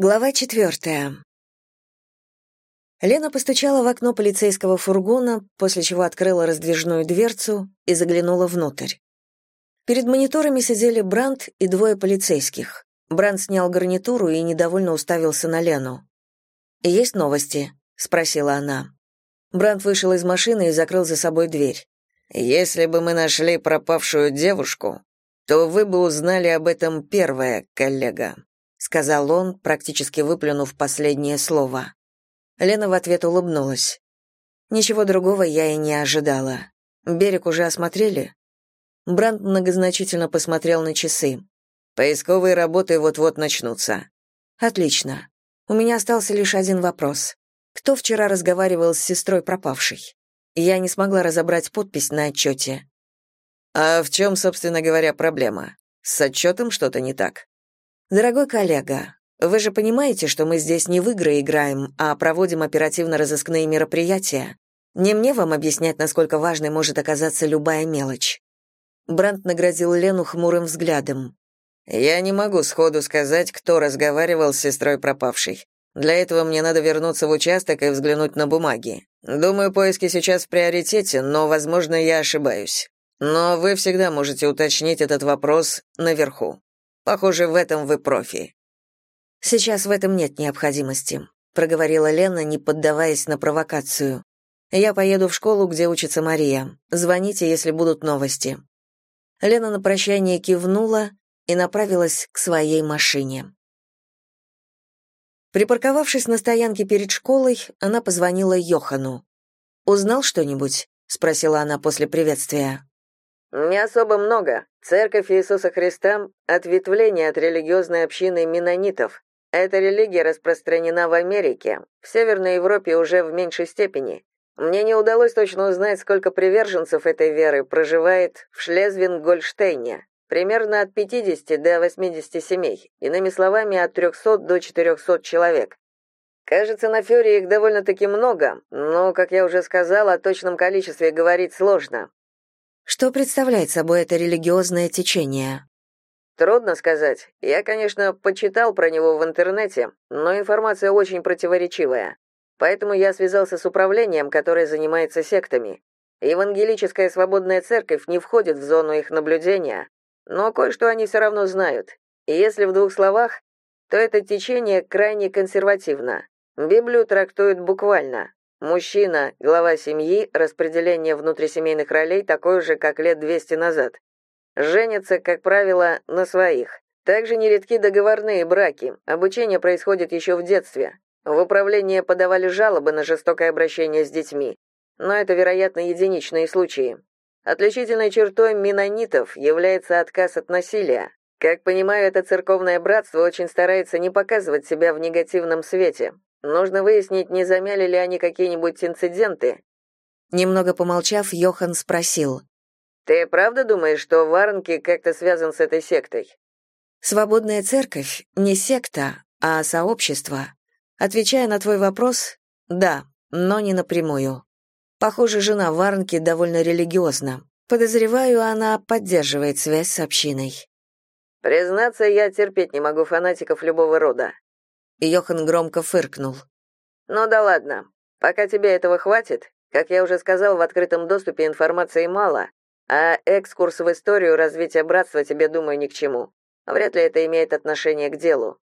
Глава четвертая. Лена постучала в окно полицейского фургона, после чего открыла раздвижную дверцу и заглянула внутрь. Перед мониторами сидели Бранд и двое полицейских. Бранд снял гарнитуру и недовольно уставился на Лену. «Есть новости?» — спросила она. Бранд вышел из машины и закрыл за собой дверь. «Если бы мы нашли пропавшую девушку, то вы бы узнали об этом первая, коллега», сказал он, практически выплюнув последнее слово. Лена в ответ улыбнулась. Ничего другого я и не ожидала. Берег уже осмотрели? Бранд многозначительно посмотрел на часы. Поисковые работы вот-вот начнутся. Отлично. У меня остался лишь один вопрос. Кто вчера разговаривал с сестрой пропавшей? Я не смогла разобрать подпись на отчете. А в чем, собственно говоря, проблема? С отчетом что-то не так? Дорогой коллега, вы же понимаете, что мы здесь не в игры играем, а проводим оперативно-розыскные мероприятия. Не мне вам объяснять, насколько важной может оказаться любая мелочь. Брандт наградил Лену хмурым взглядом. Я не могу сходу сказать, кто разговаривал с сестрой пропавшей. Для этого мне надо вернуться в участок и взглянуть на бумаги. Думаю, поиски сейчас в приоритете, но, возможно, я ошибаюсь. Но вы всегда можете уточнить этот вопрос наверху. Похоже, в этом вы профи. Сейчас в этом нет необходимости, проговорила Лена, не поддаваясь на провокацию. Я поеду в школу, где учится Мария. Звоните, если будут новости. Лена на прощание кивнула и направилась к своей машине. Припарковавшись на стоянке перед школой, она позвонила Йохану. «Узнал что-нибудь?» — спросила она после приветствия. Не особо много. Церковь Иисуса Христа — ответвление от религиозной общины менонитов. Эта религия распространена в Америке, в Северной Европе уже в меньшей степени. Мне не удалось точно узнать, сколько приверженцев этой веры проживает в Шлезвинг-Гольштейне. Примерно от 50 до 80 семей, иными словами, от 300 до 400 человек. Кажется, на Фёре их довольно-таки много, но, как я уже сказала, о точном количестве говорить сложно. Что представляет собой это религиозное течение? Трудно сказать. Я, конечно, почитал про него в интернете, но информация очень противоречивая. Поэтому я связался с управлением, которое занимается сектами. Евангелическая свободная церковь не входит в зону их наблюдения, но кое-что они все равно знают. И если в двух словах, то это течение крайне консервативно. Библию трактуют буквально. Мужчина, глава семьи, распределение внутрисемейных ролей такое же, как лет 200 назад. Женятся, как правило, на своих. Также нередки договорные браки. Обучение происходит еще в детстве. В управление подавали жалобы на жестокое обращение с детьми. Но это, вероятно, единичные случаи. Отличительной чертой менонитов является отказ от насилия. Как понимаю, это церковное братство очень старается не показывать себя в негативном свете, Нужно выяснить, не замяли ли они какие-нибудь инциденты. Немного помолчав, Йохан спросил: "Ты правда думаешь, что Варнки как-то связан с этой сектой?" Свободная церковь не секта, а сообщество. Отвечая на твой вопрос, да, но не напрямую. Похоже, жена Варнки довольно религиозна. Подозреваю, она поддерживает связь с общиной. Признаться, я терпеть не могу фанатиков любого рода. Йохан громко фыркнул. «Ну да ладно. Пока тебе этого хватит. Как я уже сказал, в открытом доступе информации мало, а экскурс в историю развития братства тебе, думаю, ни к чему. Вряд ли это имеет отношение к делу».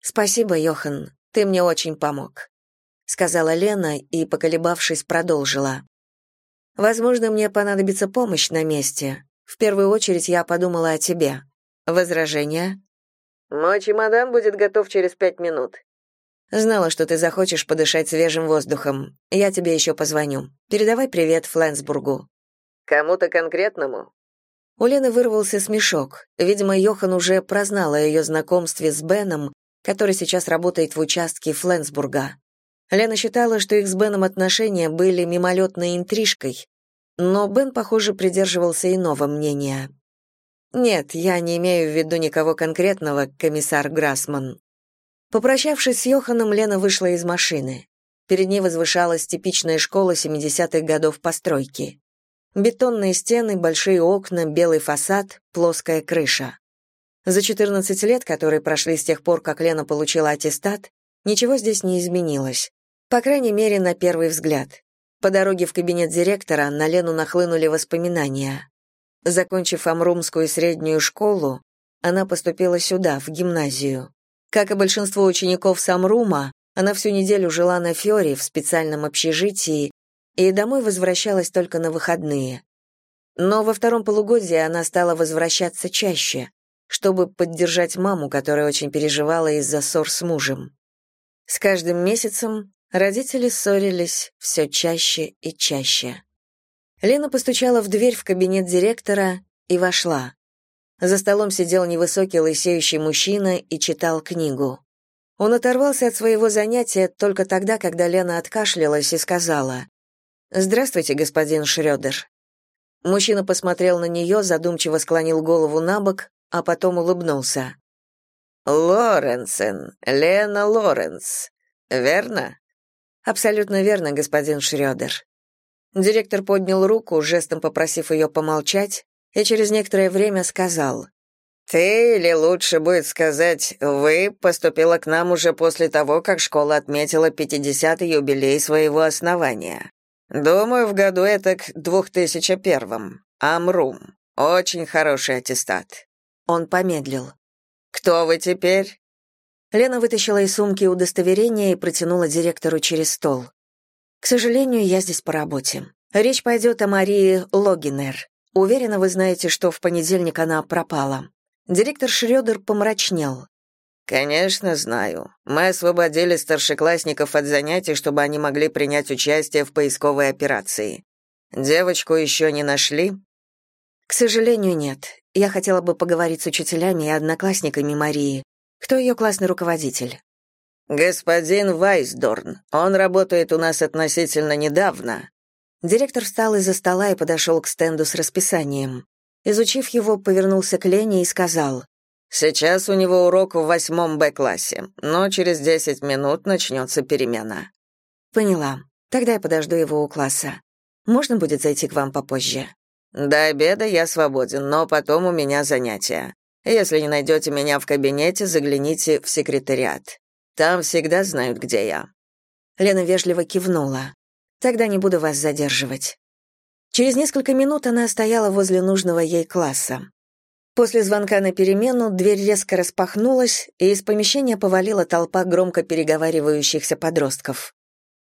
«Спасибо, Йохан. Ты мне очень помог», — сказала Лена и, поколебавшись, продолжила. «Возможно, мне понадобится помощь на месте. В первую очередь я подумала о тебе. Возражения?» Мой чемодан будет готов через пять минут. Знала, что ты захочешь подышать свежим воздухом. Я тебе еще позвоню. Передавай привет Фленсбургу. Кому-то конкретному? У Лены вырвался смешок. Видимо, Йохан уже прознал о ее знакомстве с Беном, который сейчас работает в участке Фленсбурга. Лена считала, что их с Беном отношения были мимолетной интрижкой, но Бен, похоже, придерживался иного мнения. Нет, я не имею в виду никого конкретного, комиссар Грасман. Попрощавшись с Йоханом, Лена вышла из машины. Перед ней возвышалась типичная школа 70-х годов постройки. Бетонные стены, большие окна, белый фасад, плоская крыша. За 14 лет, которые прошли с тех пор, как Лена получила аттестат, ничего здесь не изменилось. По крайней мере, на первый взгляд. По дороге в кабинет директора на Лену нахлынули воспоминания. Закончив Амрумскую среднюю школу, она поступила сюда, в гимназию. Как и большинство учеников Самрума, она всю неделю жила на Фёре в специальном общежитии и домой возвращалась только на выходные. Но во втором полугодии она стала возвращаться чаще, чтобы поддержать маму, которая очень переживала из-за ссор с мужем. С каждым месяцем родители ссорились все чаще и чаще. Лена постучала в дверь в кабинет директора и вошла. За столом сидел невысокий лысеющий мужчина и читал книгу. Он оторвался от своего занятия только тогда, когда Лена откашлялась и сказала «Здравствуйте, господин Шрёдер». Мужчина посмотрел на нее, задумчиво склонил голову на бок, а потом улыбнулся. «Лоренсен, Лена Лоренс, верно?» «Абсолютно верно, господин Шрёдер». Директор поднял руку, жестом попросив ее помолчать, и через некоторое время сказал «Ты, или лучше будет сказать, вы, поступила к нам уже после того, как школа отметила 50-й юбилей своего основания. Думаю, в году это к 2001-м. Амрум. Очень хороший аттестат». Он помедлил. «Кто вы теперь?» Лена вытащила из сумки удостоверение и протянула директору через стол. «К сожалению, я здесь по работе. Речь пойдет о Марии Логинер. Уверена, вы знаете, что в понедельник она пропала. Директор Шрёдер помрачнел. «Конечно, знаю. Мы освободили старшеклассников от занятий, чтобы они могли принять участие в поисковой операции. Девочку еще не нашли?» «К сожалению, нет. Я хотела бы поговорить с учителями и одноклассниками Марии. Кто ее классный руководитель?» «Господин Вайсдорн. Он работает у нас относительно недавно». Директор встал из-за стола и подошел к стенду с расписанием. Изучив его, повернулся к Лене и сказал, «Сейчас у него урок в восьмом Б-классе, но через десять минут начнется перемена». «Поняла. Тогда я подожду его у класса. Можно будет зайти к вам попозже?» «До обеда я свободен, но потом у меня занятия. Если не найдете меня в кабинете, загляните в секретариат. Там всегда знают, где я». Лена вежливо кивнула. «Тогда не буду вас задерживать». Через несколько минут она стояла возле нужного ей класса. После звонка на перемену дверь резко распахнулась, и из помещения повалила толпа громко переговаривающихся подростков.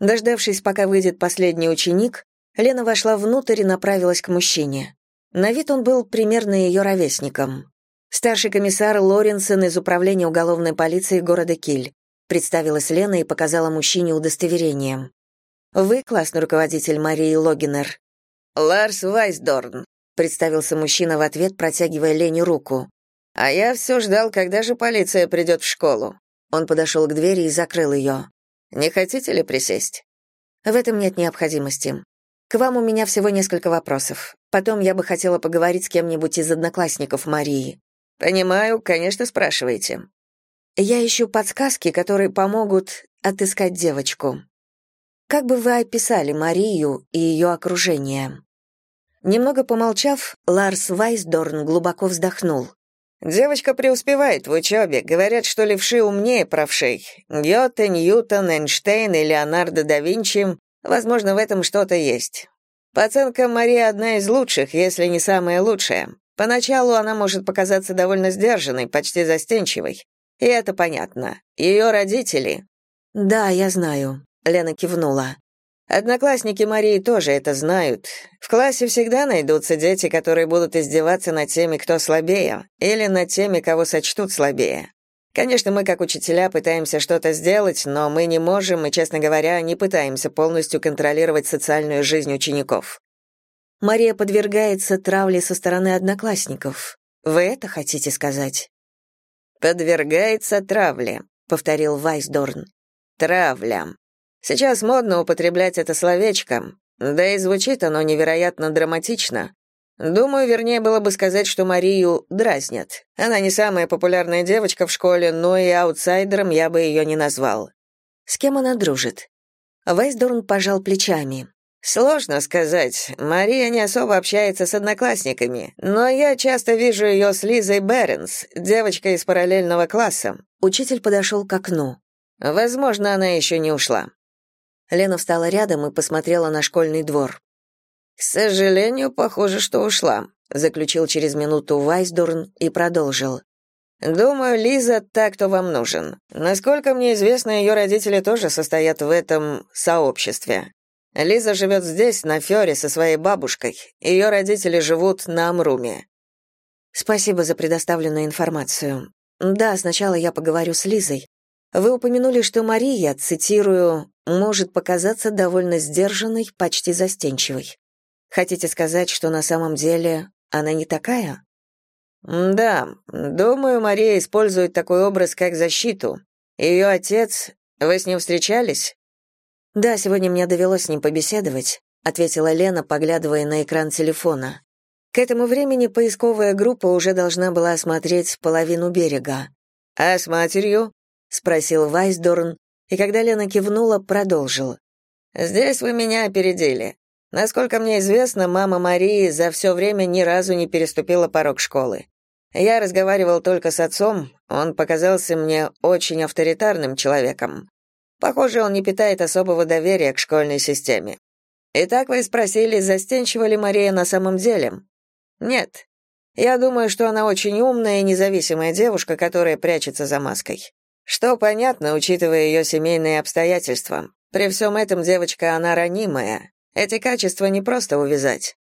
Дождавшись, пока выйдет последний ученик, Лена вошла внутрь и направилась к мужчине. На вид он был примерно ее ровесником. Старший комиссар Лоренсен из Управления уголовной полиции города Киль. Представилась Лена и показала мужчине удостоверение. «Вы классный руководитель Марии Логинер?» «Ларс Вайсдорн», — представился мужчина в ответ, протягивая Лене руку. «А я все ждал, когда же полиция придет в школу». Он подошел к двери и закрыл ее. «Не хотите ли присесть?» «В этом нет необходимости. К вам у меня всего несколько вопросов. Потом я бы хотела поговорить с кем-нибудь из одноклассников Марии». «Понимаю, конечно, спрашивайте». «Я ищу подсказки, которые помогут отыскать девочку. Как бы вы описали Марию и ее окружение?» Немного помолчав, Ларс Вайсдорн глубоко вздохнул. «Девочка преуспевает в учебе. Говорят, что левши умнее правшей. Гёте, Ньютон, Эйнштейн и Леонардо да Винчи. Возможно, в этом что-то есть. По оценкам, Мария одна из лучших, если не самая лучшая. Поначалу она может показаться довольно сдержанной, почти застенчивой. И это понятно. Ее родители... «Да, я знаю», — Лена кивнула. Одноклассники Марии тоже это знают. В классе всегда найдутся дети, которые будут издеваться над теми, кто слабее, или над теми, кого сочтут слабее. Конечно, мы как учителя пытаемся что-то сделать, но мы не можем и, честно говоря, не пытаемся полностью контролировать социальную жизнь учеников. Мария подвергается травле со стороны одноклассников. Вы это хотите сказать? Подвергается травле, повторил Вайсдорн. Травля. Сейчас модно употреблять это словечко, да и звучит оно невероятно драматично. Думаю, вернее было бы сказать, что Марию дразнят. Она не самая популярная девочка в школе, но и аутсайдером я бы ее не назвал. С кем она дружит? Вайсдорн пожал плечами. Сложно сказать. Мария не особо общается с одноклассниками, но я часто вижу ее с Лизой Беренс, девочкой из параллельного класса. Учитель подошел к окну. Возможно, она еще не ушла. Лена встала рядом и посмотрела на школьный двор. К сожалению, похоже, что ушла, заключил через минуту Вайсдорн и продолжил. Думаю, Лиза так, кто вам нужен. Насколько мне известно, ее родители тоже состоят в этом сообществе. Лиза живет здесь, на Фёре, со своей бабушкой. Ее родители живут на Амруме. Спасибо за предоставленную информацию. Да, сначала я поговорю с Лизой. Вы упомянули, что Мария, цитирую, может показаться довольно сдержанной, почти застенчивой. Хотите сказать, что на самом деле она не такая? Да, думаю, Мария использует такой образ как защиту. Ее отец... Вы с ним встречались? Да, сегодня мне довелось с ним побеседовать, ответила Лена, поглядывая на экран телефона. К этому времени поисковая группа уже должна была осмотреть половину берега. А с матерью? спросил Вайсдорн, и когда Лена кивнула, продолжил. Здесь вы меня опередили. Насколько мне известно, мама Марии за все время ни разу не переступила порог школы. Я разговаривал только с отцом, он показался мне очень авторитарным человеком. Похоже, он не питает особого доверия к школьной системе. Итак, вы спросили, застенчива ли Мария на самом деле? Нет. Я думаю, что она очень умная и независимая девушка, которая прячется за маской. Что понятно, учитывая ее семейные обстоятельства. При всем этом девочка, она ранимая. Эти качества не просто увязать.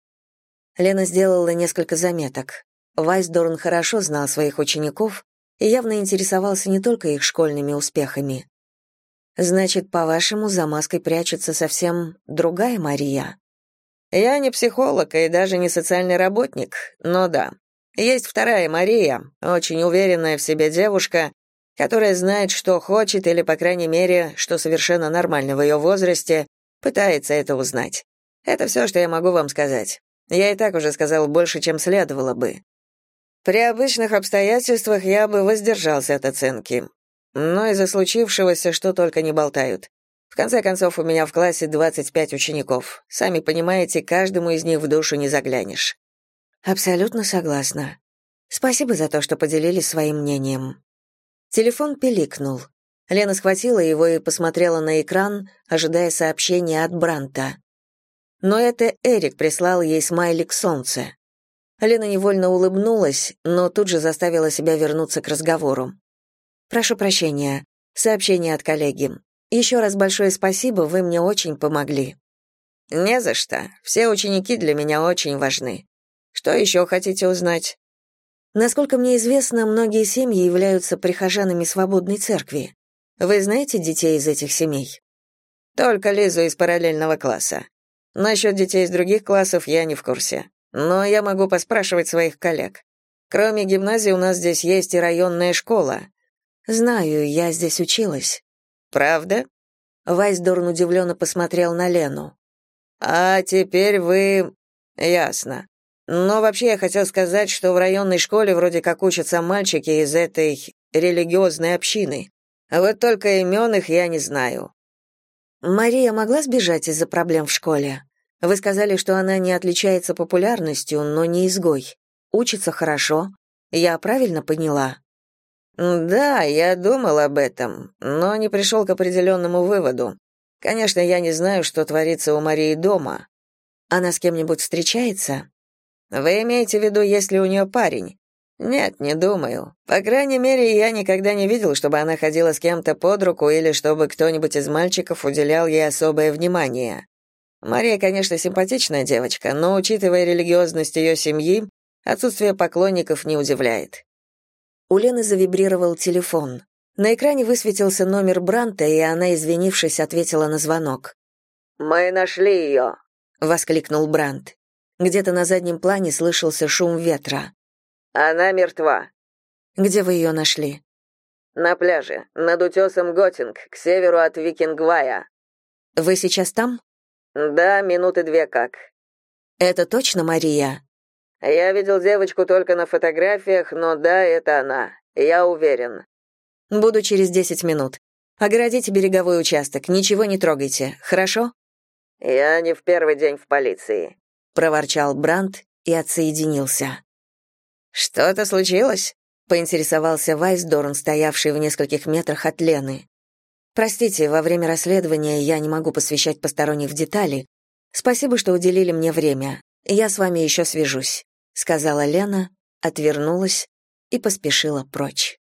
Лена сделала несколько заметок. Вайсдорн хорошо знал своих учеников и явно интересовался не только их школьными успехами. Значит, по-вашему, за маской прячется совсем другая Мария? Я не психолог и даже не социальный работник, но да. Есть вторая Мария, очень уверенная в себе девушка, которая знает, что хочет, или, по крайней мере, что совершенно нормально в ее возрасте, пытается это узнать. Это все, что я могу вам сказать. Я и так уже сказал больше, чем следовало бы. При обычных обстоятельствах я бы воздержался от оценки. Но из-за случившегося что только не болтают. В конце концов, у меня в классе 25 учеников. Сами понимаете, каждому из них в душу не заглянешь. Абсолютно согласна. Спасибо за то, что поделились своим мнением. Телефон пиликнул. Лена схватила его и посмотрела на экран, ожидая сообщения от Бранта. Но это Эрик прислал ей смайлик солнца. Лена невольно улыбнулась, но тут же заставила себя вернуться к разговору. «Прошу прощения. Сообщение от коллеги. Еще раз большое спасибо, вы мне очень помогли». «Не за что. Все ученики для меня очень важны. Что еще хотите узнать?» Насколько мне известно, многие семьи являются прихожанами свободной церкви. Вы знаете детей из этих семей? Только Лизу из параллельного класса. Насчет детей из других классов я не в курсе но я могу поспрашивать своих коллег. Кроме гимназии у нас здесь есть и районная школа. Знаю, я здесь училась. Правда? Вайсдорн удивленно посмотрел на Лену. А теперь вы... Ясно. Но вообще я хотел сказать, что в районной школе вроде как учатся мальчики из этой религиозной общины. Вот только имен их я не знаю. Мария могла сбежать из-за проблем в школе? Вы сказали, что она не отличается популярностью, но не изгой. Учится хорошо. Я правильно поняла? Да, я думал об этом, но не пришел к определенному выводу. Конечно, я не знаю, что творится у Марии дома. Она с кем-нибудь встречается? Вы имеете в виду, если у нее парень? Нет, не думаю. По крайней мере, я никогда не видел, чтобы она ходила с кем-то под руку или чтобы кто-нибудь из мальчиков уделял ей особое внимание. Мария, конечно, симпатичная девочка, но, учитывая религиозность ее семьи, отсутствие поклонников не удивляет. У Лены завибрировал телефон. На экране высветился номер Бранта, и она, извинившись, ответила на звонок. «Мы нашли ее», — воскликнул Брант. Где-то на заднем плане слышался шум ветра. «Она мертва». «Где вы ее нашли?» «На пляже, над утесом Готинг, к северу от Викингвая». «Вы сейчас там?» Да, минуты две как. Это точно Мария? Я видел девочку только на фотографиях, но да, это она. Я уверен. Буду через десять минут. Огородите береговой участок, ничего не трогайте, хорошо? Я не в первый день в полиции, проворчал Бранд и отсоединился. Что-то случилось? поинтересовался Вайсдорн, стоявший в нескольких метрах от Лены. Простите, во время расследования я не могу посвящать посторонних в детали. Спасибо, что уделили мне время. Я с вами еще свяжусь, сказала Лена, отвернулась и поспешила прочь.